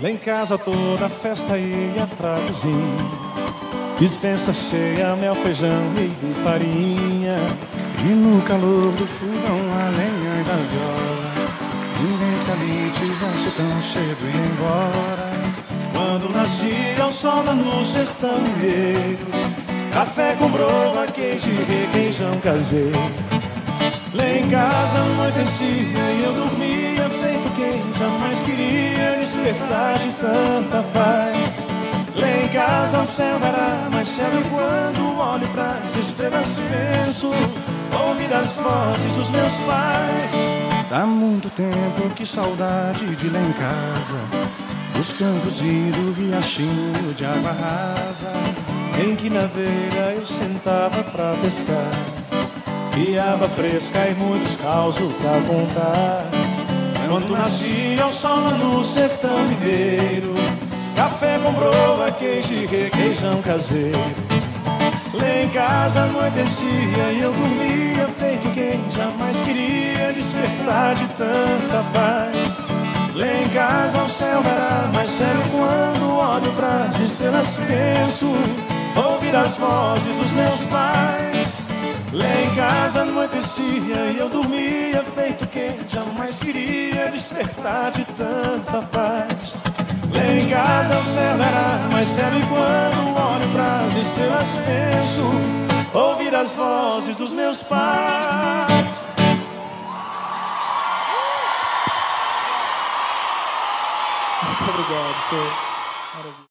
Lá em casa toda festa ia pra cozinha Dispensa cheia, mel, feijão e farinha. E no calor do fogão a lenha da viola Ninguém que tivesse tão cedo ir embora. Quando nascia o sol lá no sertão mineiro Café com broa, queijo e requeijão caseiro. Lá em casa anoitecia e eu dormia jamais queria despertar de tanta paz. Lá em casa o céu era mais céu e quando olho pras estrelas penso ouvir as vozes dos meus pais. Há muito tempo que saudade de lá em casa, dos campos e do riachinho de água rasa, em que na beira eu sentava pra pescar. Piaba fresca e muitos causos pra contar. Quando nascia o sol lá no sertão mineiro, café com broa, queijo e requeijão caseiro. Lá em casa anoitecia e eu dormia feito quem jamais queria despertar de tanta paz. Lá em casa o céu era mais sério quando olho pras estrelas penso ouvir as vozes dos meus pais. Lá em casa anoitecia e eu dormia feito quem jamais queria despertar de tanta paz. Lá em casa o céu era mais sério e quando olho pras estrelas penso ouvir as vozes dos meus pais. Muito obrigado, senhor. Maravilha.